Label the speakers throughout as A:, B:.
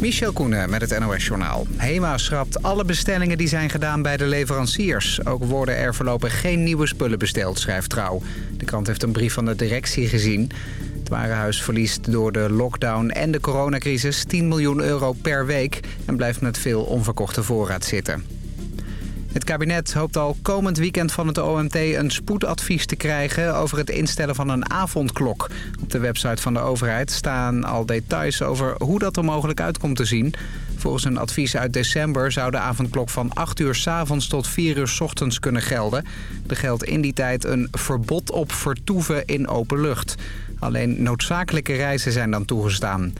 A: Michel Koenen met het NOS-journaal. HEMA schrapt alle bestellingen die zijn gedaan bij de leveranciers. Ook worden er voorlopig geen nieuwe spullen besteld, schrijft Trouw. De krant heeft een brief van de directie gezien. Het warenhuis verliest door de lockdown en de coronacrisis 10 miljoen euro per week... en blijft met veel onverkochte voorraad zitten. Het kabinet hoopt al komend weekend van het OMT een spoedadvies te krijgen over het instellen van een avondklok. Op de website van de overheid staan al details over hoe dat er mogelijk uit komt te zien. Volgens een advies uit december zou de avondklok van 8 uur s avonds tot 4 uur s ochtends kunnen gelden. Er geldt in die tijd een verbod op vertoeven in open lucht. Alleen noodzakelijke reizen zijn dan toegestaan.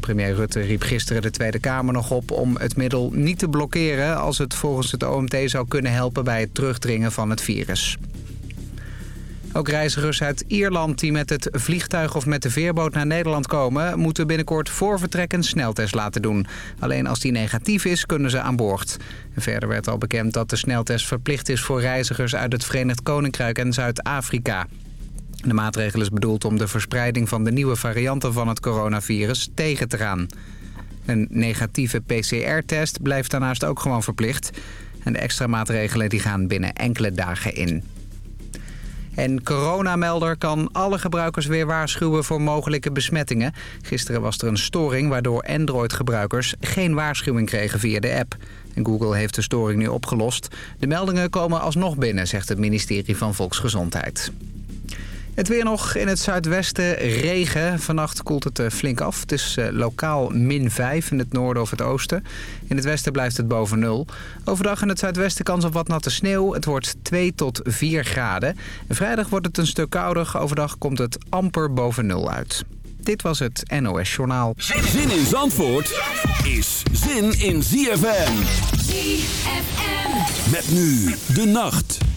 A: Premier Rutte riep gisteren de Tweede Kamer nog op om het middel niet te blokkeren... als het volgens het OMT zou kunnen helpen bij het terugdringen van het virus. Ook reizigers uit Ierland die met het vliegtuig of met de veerboot naar Nederland komen... moeten binnenkort voor vertrek een sneltest laten doen. Alleen als die negatief is, kunnen ze aan boord. verder werd al bekend dat de sneltest verplicht is voor reizigers uit het Verenigd Koninkrijk en Zuid-Afrika. De maatregel is bedoeld om de verspreiding van de nieuwe varianten van het coronavirus tegen te gaan. Een negatieve PCR-test blijft daarnaast ook gewoon verplicht. En de extra maatregelen die gaan binnen enkele dagen in. En Coronamelder kan alle gebruikers weer waarschuwen voor mogelijke besmettingen. Gisteren was er een storing waardoor Android-gebruikers geen waarschuwing kregen via de app. En Google heeft de storing nu opgelost. De meldingen komen alsnog binnen, zegt het ministerie van Volksgezondheid. Het weer nog in het zuidwesten regen. Vannacht koelt het eh, flink af. Het is eh, lokaal min 5 in het noorden of het oosten. In het westen blijft het boven nul. Overdag in het zuidwesten kans op wat natte sneeuw. Het wordt 2 tot 4 graden. vrijdag wordt het een stuk kouder. Overdag komt het amper boven nul uit. Dit was het NOS Journaal.
B: Zin in Zandvoort is zin in ZFM. ZFM. Met nu de nacht.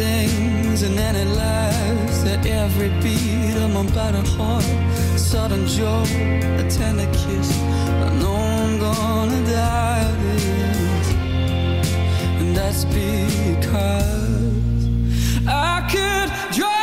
C: things and then it laughs at every beat
D: of
C: my battered heart. A Sudden joy,
E: a tender kiss. I know I'm gonna
C: die this, and that's because I could drive.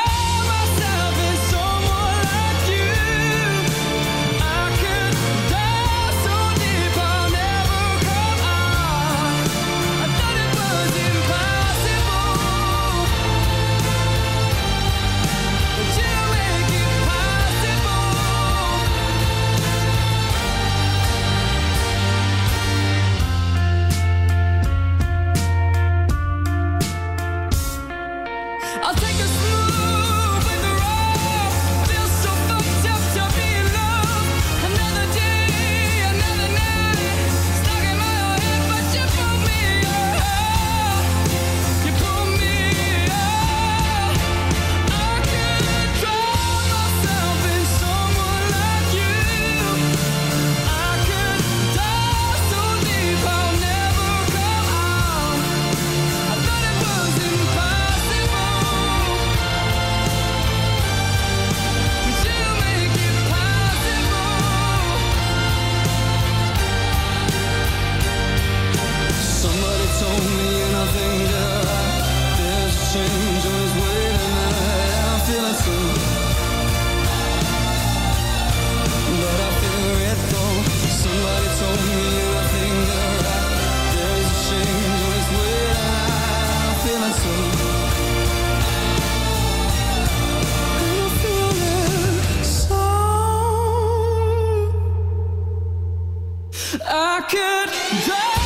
C: I could die.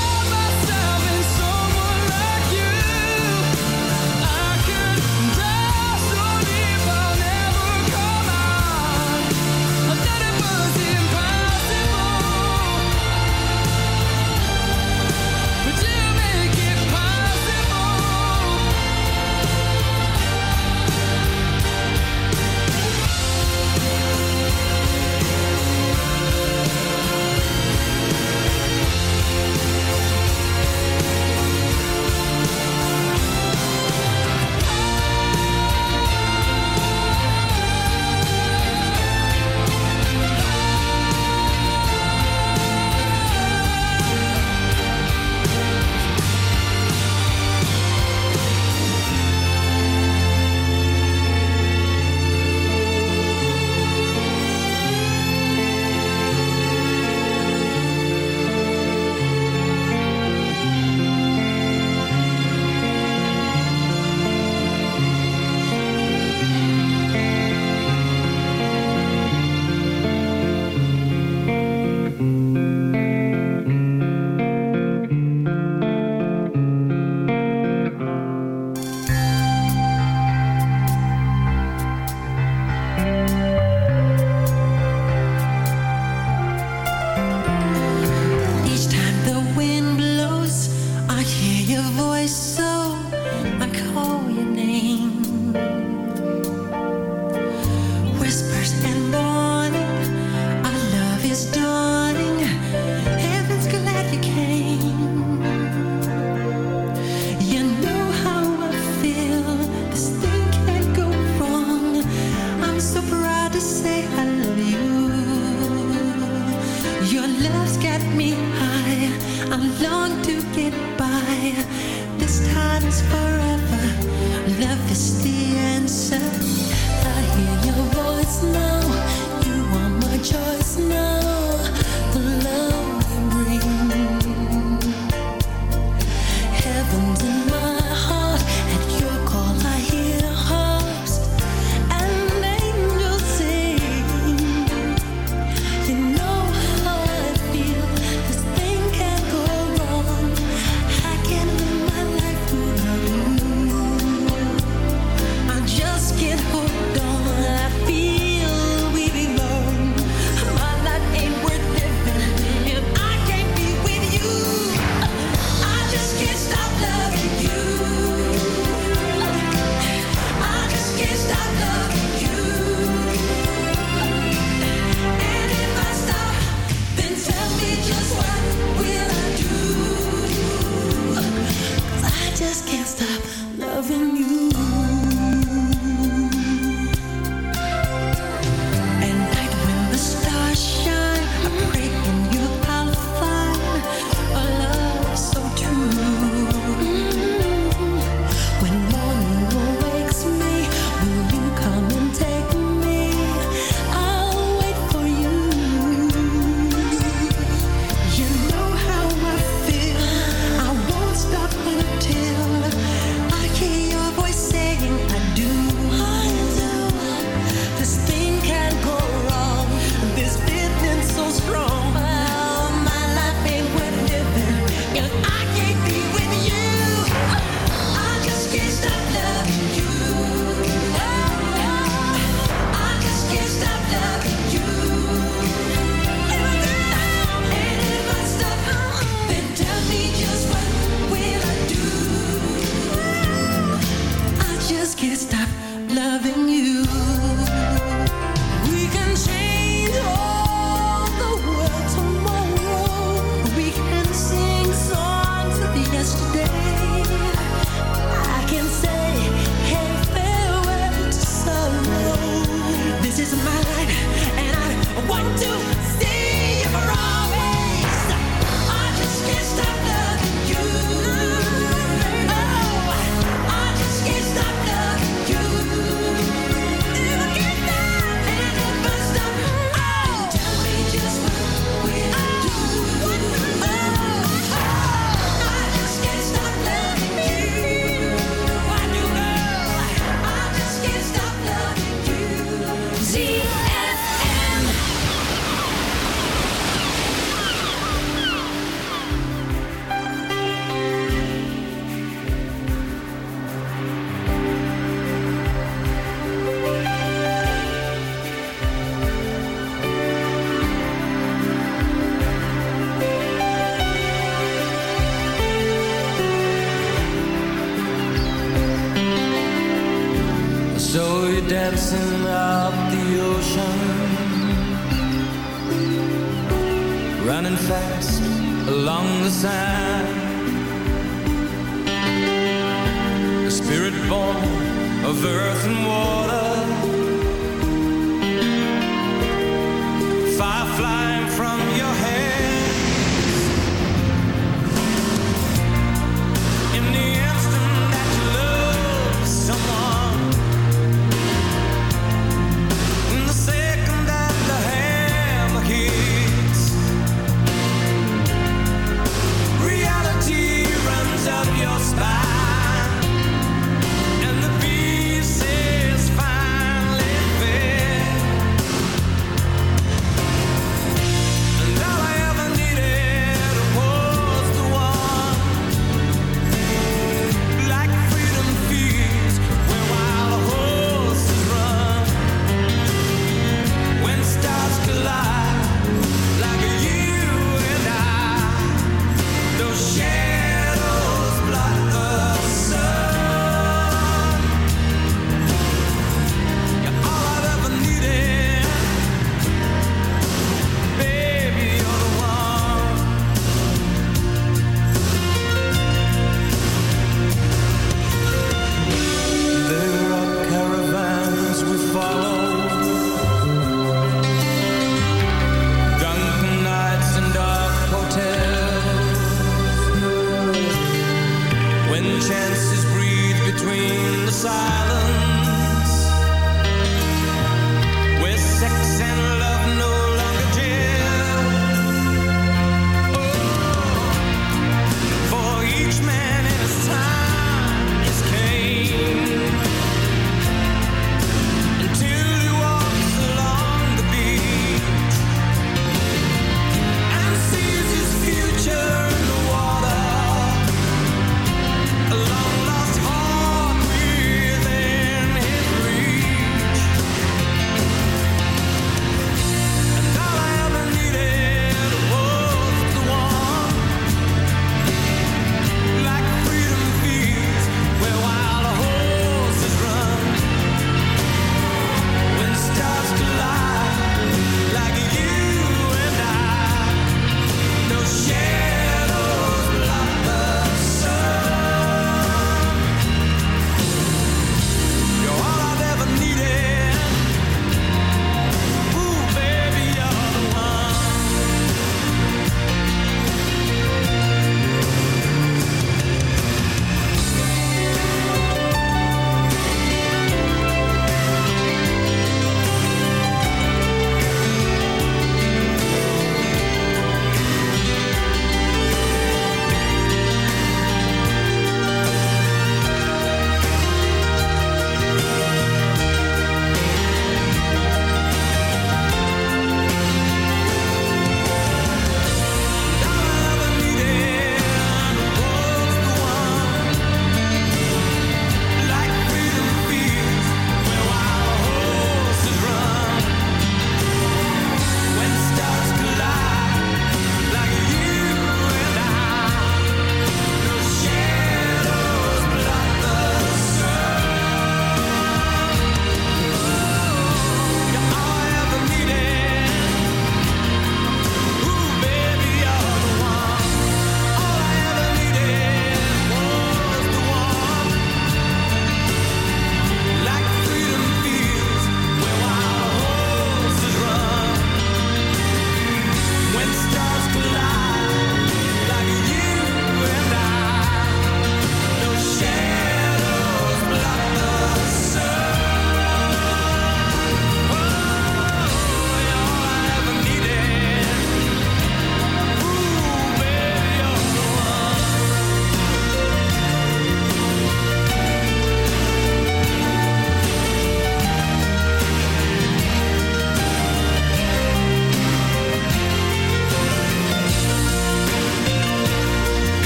C: of earth and
E: water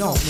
C: no.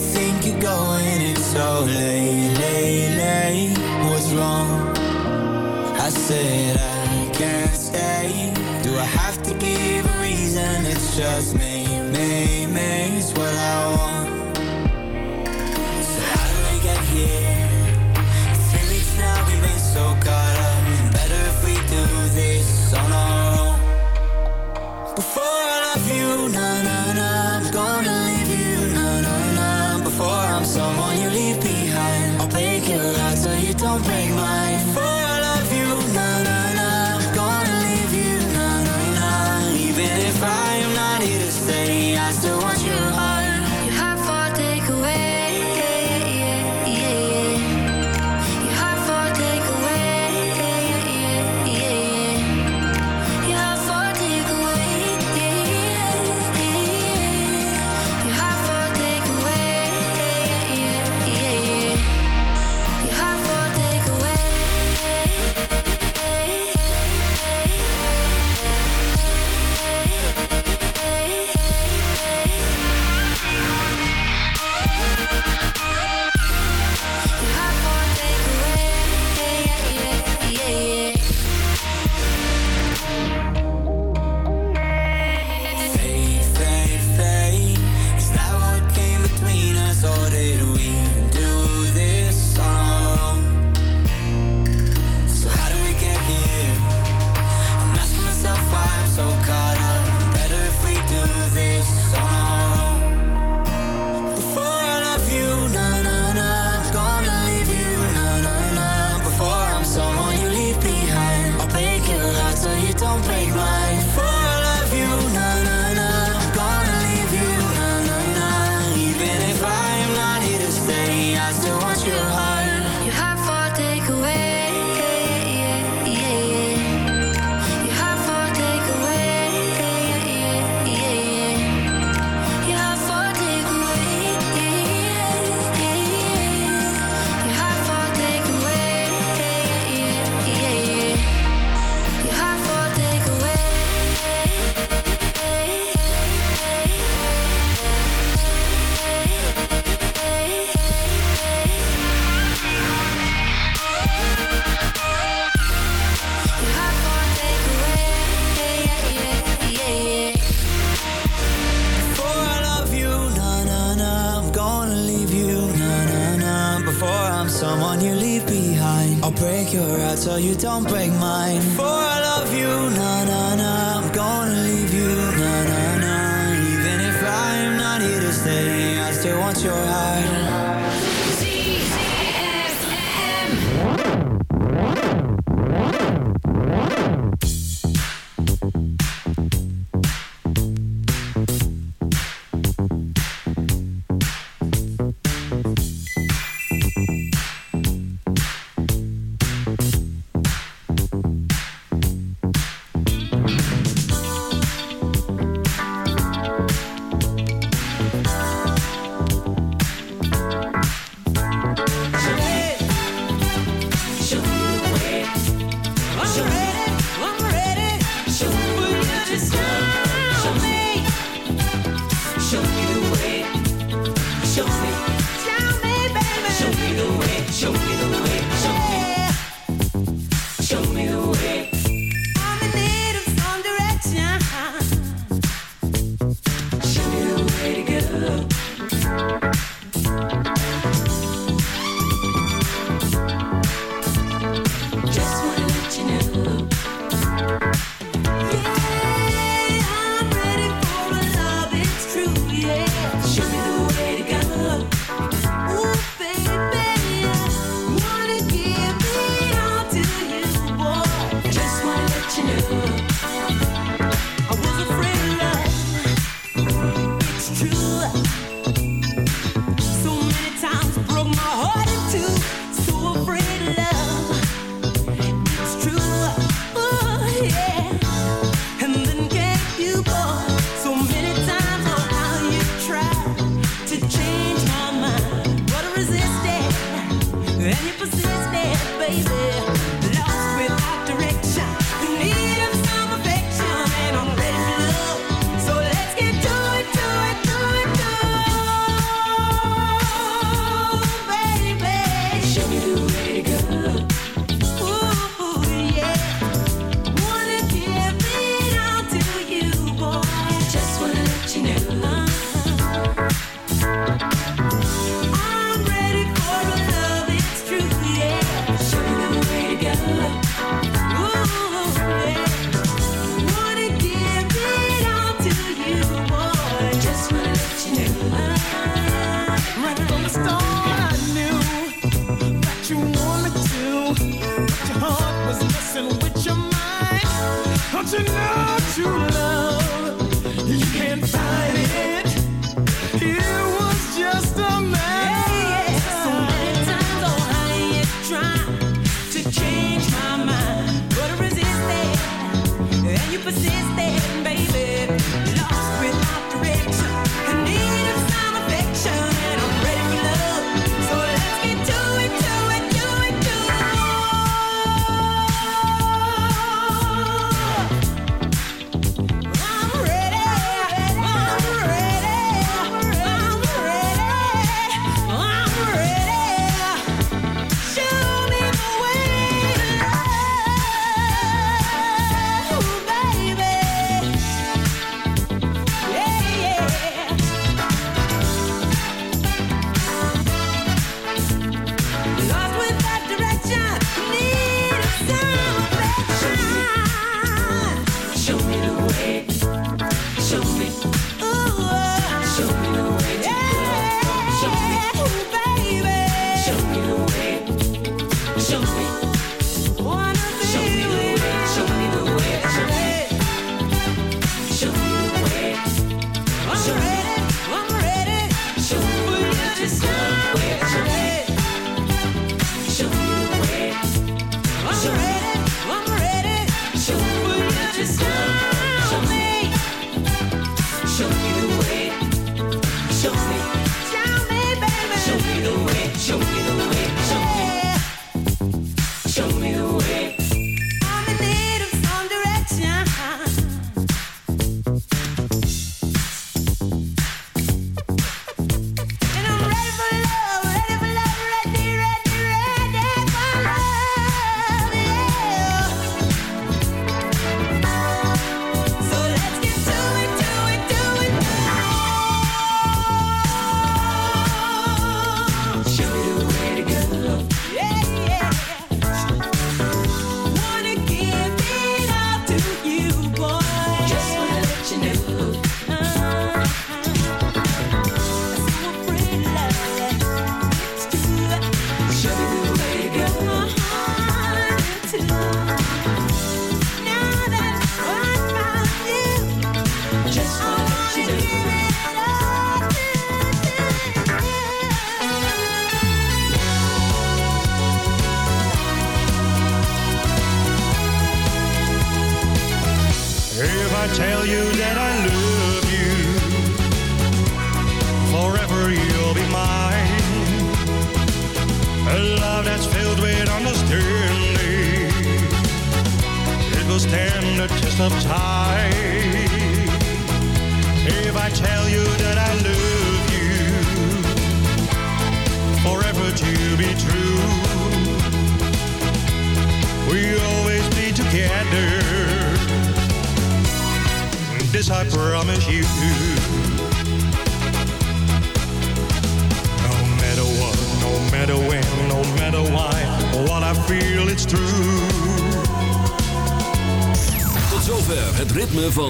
F: think you're going, it's so late, late, late. What's wrong? I said I can't stay. Do I have to give a reason? It's just me, me, me. It's what I want. don't break my you don't break mine. Don't you
E: know?